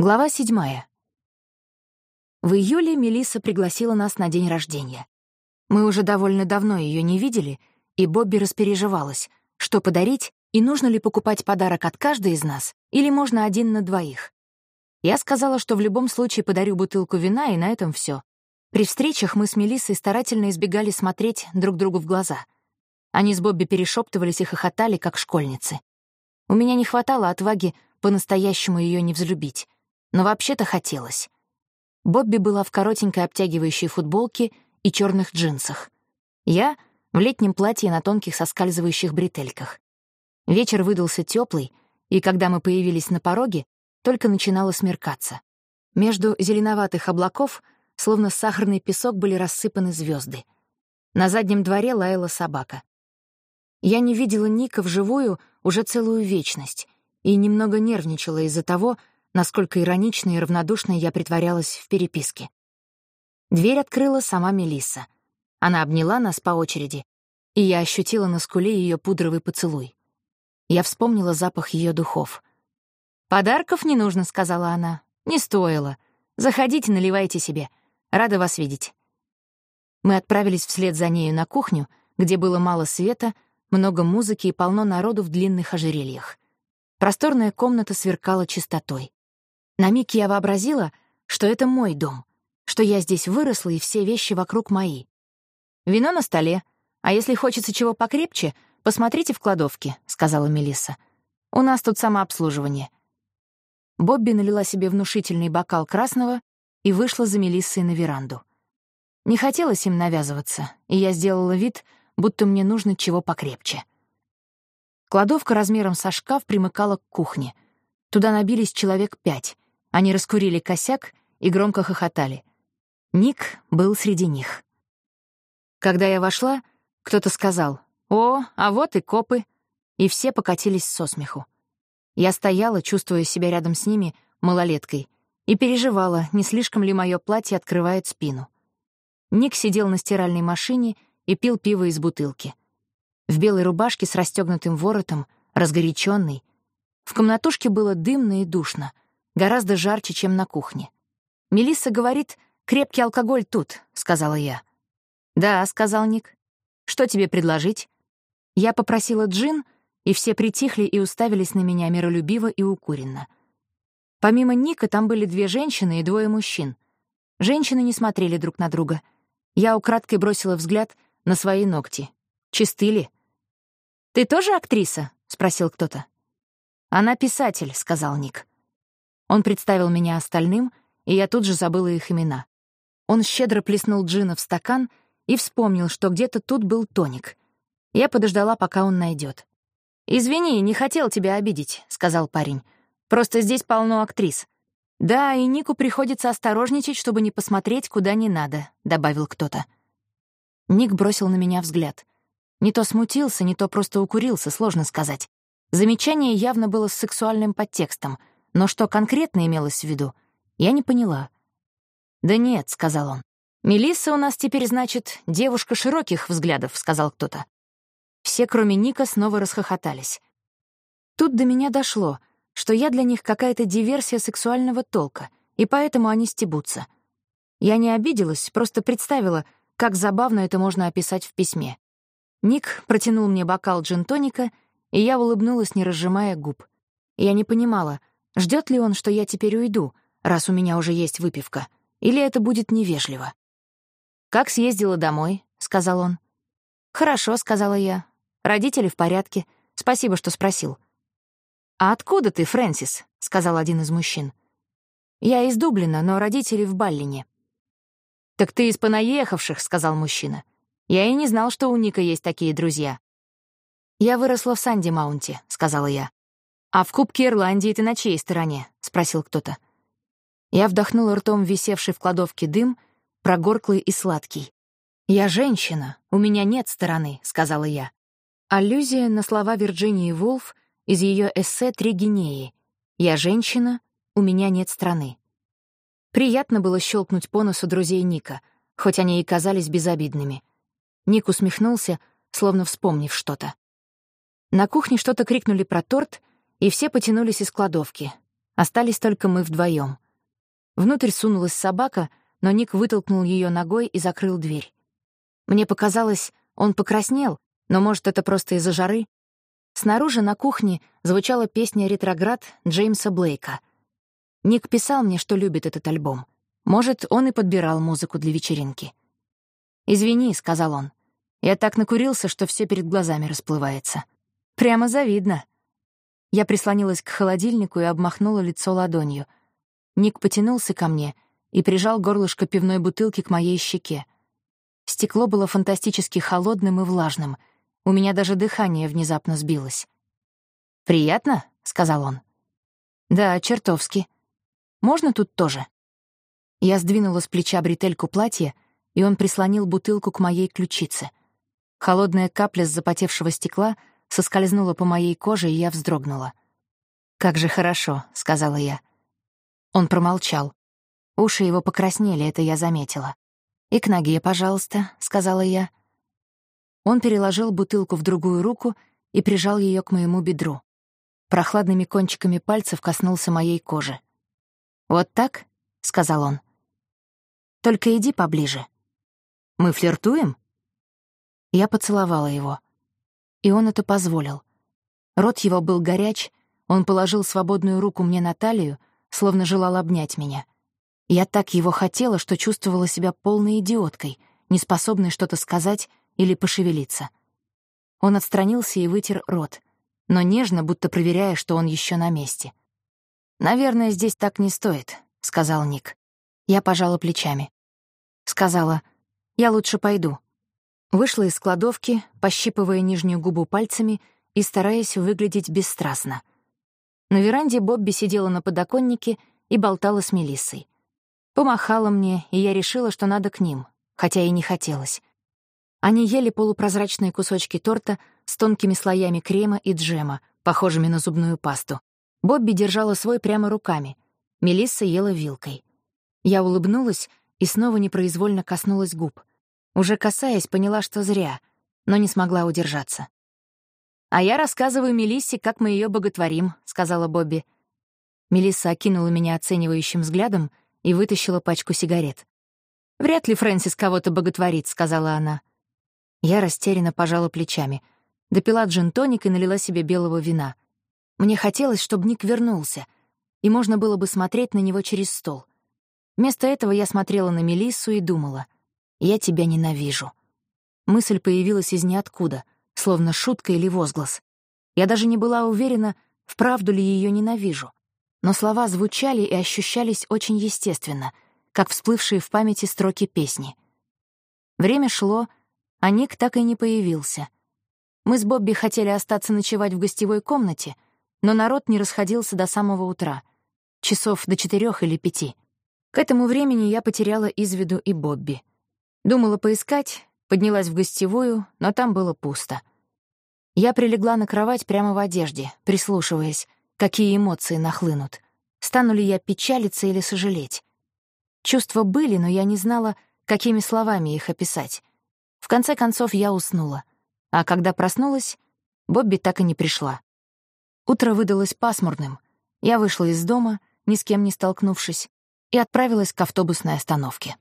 Глава седьмая. В июле Мелисса пригласила нас на день рождения. Мы уже довольно давно ее не видели, и Бобби распереживалась, что подарить и нужно ли покупать подарок от каждой из нас, или можно один на двоих. Я сказала, что в любом случае подарю бутылку вина, и на этом все. При встречах мы с Мелиссой старательно избегали смотреть друг другу в глаза. Они с Бобби перешептывались и хохотали, как школьницы. У меня не хватало отваги по-настоящему ее не взлюбить но вообще-то хотелось. Бобби была в коротенькой обтягивающей футболке и черных джинсах. Я — в летнем платье на тонких соскальзывающих бретельках. Вечер выдался теплый, и когда мы появились на пороге, только начинало смеркаться. Между зеленоватых облаков, словно сахарный песок, были рассыпаны звезды. На заднем дворе лаяла собака. Я не видела Ника вживую уже целую вечность и немного нервничала из-за того, насколько иронично и равнодушно я притворялась в переписке. Дверь открыла сама Мелисса. Она обняла нас по очереди, и я ощутила на скуле ее пудровый поцелуй. Я вспомнила запах ее духов. «Подарков не нужно», — сказала она. «Не стоило. Заходите, наливайте себе. Рада вас видеть». Мы отправились вслед за нею на кухню, где было мало света, много музыки и полно народу в длинных ожерельях. Просторная комната сверкала чистотой. На миг я вообразила, что это мой дом, что я здесь выросла и все вещи вокруг мои. «Вино на столе, а если хочется чего покрепче, посмотрите в кладовке», — сказала Мелисса. «У нас тут самообслуживание». Бобби налила себе внушительный бокал красного и вышла за Мелиссой на веранду. Не хотелось им навязываться, и я сделала вид, будто мне нужно чего покрепче. Кладовка размером со шкаф примыкала к кухне. Туда набились человек пять, они раскурили косяк и громко хохотали. Ник был среди них. Когда я вошла, кто-то сказал «О, а вот и копы», и все покатились со смеху. Я стояла, чувствуя себя рядом с ними, малолеткой, и переживала, не слишком ли мое платье открывает спину. Ник сидел на стиральной машине и пил пиво из бутылки. В белой рубашке с расстегнутым воротом, разгоряченный. В комнатушке было дымно и душно — Гораздо жарче, чем на кухне. Мелисса говорит, крепкий алкоголь тут, сказала я. Да, сказал Ник. Что тебе предложить? Я попросила джин, и все притихли и уставились на меня миролюбиво и укуренно. Помимо Ника там были две женщины и двое мужчин. Женщины не смотрели друг на друга. Я украдкой бросила взгляд на свои ногти. Чисты ли? «Ты тоже актриса?» — спросил кто-то. «Она писатель», — сказал Ник. Он представил меня остальным, и я тут же забыла их имена. Он щедро плеснул джина в стакан и вспомнил, что где-то тут был тоник. Я подождала, пока он найдет. «Извини, не хотел тебя обидеть», — сказал парень. «Просто здесь полно актрис». «Да, и Нику приходится осторожничать, чтобы не посмотреть, куда не надо», — добавил кто-то. Ник бросил на меня взгляд. Не то смутился, не то просто укурился, сложно сказать. Замечание явно было с сексуальным подтекстом — но что конкретно имелось в виду, я не поняла. «Да нет», — сказал он. «Мелисса у нас теперь, значит, девушка широких взглядов», — сказал кто-то. Все, кроме Ника, снова расхохотались. Тут до меня дошло, что я для них какая-то диверсия сексуального толка, и поэтому они стебутся. Я не обиделась, просто представила, как забавно это можно описать в письме. Ник протянул мне бокал джин-тоника, и я улыбнулась, не разжимая губ. Я не понимала, Ждет ли он, что я теперь уйду, раз у меня уже есть выпивка, или это будет невежливо? «Как съездила домой?» — сказал он. «Хорошо», — сказала я. «Родители в порядке. Спасибо, что спросил». «А откуда ты, Фрэнсис?» — сказал один из мужчин. «Я из Дублина, но родители в Баллине». «Так ты из понаехавших», — сказал мужчина. «Я и не знал, что у Ника есть такие друзья». «Я выросла в Санди-Маунте», — сказала я. «А в Кубке Ирландии ты на чьей стороне?» — спросил кто-то. Я вдохнула ртом висевший в кладовке дым, прогорклый и сладкий. «Я женщина, у меня нет стороны», — сказала я. Аллюзия на слова Вирджинии Вулф из ее эссе «Три гинеи». «Я женщина, у меня нет страны». Приятно было щелкнуть по носу друзей Ника, хоть они и казались безобидными. Ник усмехнулся, словно вспомнив что-то. На кухне что-то крикнули про торт, и все потянулись из кладовки. Остались только мы вдвоем. Внутрь сунулась собака, но Ник вытолкнул ее ногой и закрыл дверь. Мне показалось, он покраснел, но, может, это просто из-за жары. Снаружи на кухне звучала песня «Ретроград» Джеймса Блейка. Ник писал мне, что любит этот альбом. Может, он и подбирал музыку для вечеринки. «Извини», — сказал он. «Я так накурился, что все перед глазами расплывается. Прямо завидно». Я прислонилась к холодильнику и обмахнула лицо ладонью. Ник потянулся ко мне и прижал горлышко пивной бутылки к моей щеке. Стекло было фантастически холодным и влажным. У меня даже дыхание внезапно сбилось. «Приятно?» — сказал он. «Да, чертовски. Можно тут тоже?» Я сдвинула с плеча бретельку платья, и он прислонил бутылку к моей ключице. Холодная капля с запотевшего стекла соскользнула по моей коже, и я вздрогнула. «Как же хорошо», — сказала я. Он промолчал. Уши его покраснели, это я заметила. «И к ноге, пожалуйста», — сказала я. Он переложил бутылку в другую руку и прижал ее к моему бедру. Прохладными кончиками пальцев коснулся моей кожи. «Вот так?» — сказал он. «Только иди поближе. Мы флиртуем?» Я поцеловала его. И он это позволил. Рот его был горяч, он положил свободную руку мне на талию, словно желал обнять меня — я так его хотела, что чувствовала себя полной идиоткой, неспособной что-то сказать или пошевелиться. Он отстранился и вытер рот, но нежно, будто проверяя, что он еще на месте. «Наверное, здесь так не стоит», — сказал Ник. Я пожала плечами. Сказала, «Я лучше пойду». Вышла из кладовки, пощипывая нижнюю губу пальцами и стараясь выглядеть бесстрастно. На веранде Бобби сидела на подоконнике и болтала с Мелиссой. Помахала мне, и я решила, что надо к ним, хотя и не хотелось. Они ели полупрозрачные кусочки торта с тонкими слоями крема и джема, похожими на зубную пасту. Бобби держала свой прямо руками. Мелисса ела вилкой. Я улыбнулась и снова непроизвольно коснулась губ. Уже касаясь, поняла, что зря, но не смогла удержаться. «А я рассказываю Мелиссе, как мы ее боготворим», — сказала Бобби. Мелисса окинула меня оценивающим взглядом — и вытащила пачку сигарет. «Вряд ли Фрэнсис кого-то боготворит», — сказала она. Я растерянно пожала плечами. Допила джин-тоник и налила себе белого вина. Мне хотелось, чтобы Ник вернулся, и можно было бы смотреть на него через стол. Вместо этого я смотрела на Мелиссу и думала, «Я тебя ненавижу». Мысль появилась из ниоткуда, словно шутка или возглас. Я даже не была уверена, вправду ли ее ненавижу но слова звучали и ощущались очень естественно, как всплывшие в памяти строки песни. Время шло, а Ник так и не появился. Мы с Бобби хотели остаться ночевать в гостевой комнате, но народ не расходился до самого утра, часов до четырех или пяти. К этому времени я потеряла из виду и Бобби. Думала поискать, поднялась в гостевую, но там было пусто. Я прилегла на кровать прямо в одежде, прислушиваясь, какие эмоции нахлынут. Стану ли я печалиться или сожалеть? Чувства были, но я не знала, какими словами их описать. В конце концов, я уснула. А когда проснулась, Бобби так и не пришла. Утро выдалось пасмурным. Я вышла из дома, ни с кем не столкнувшись, и отправилась к автобусной остановке.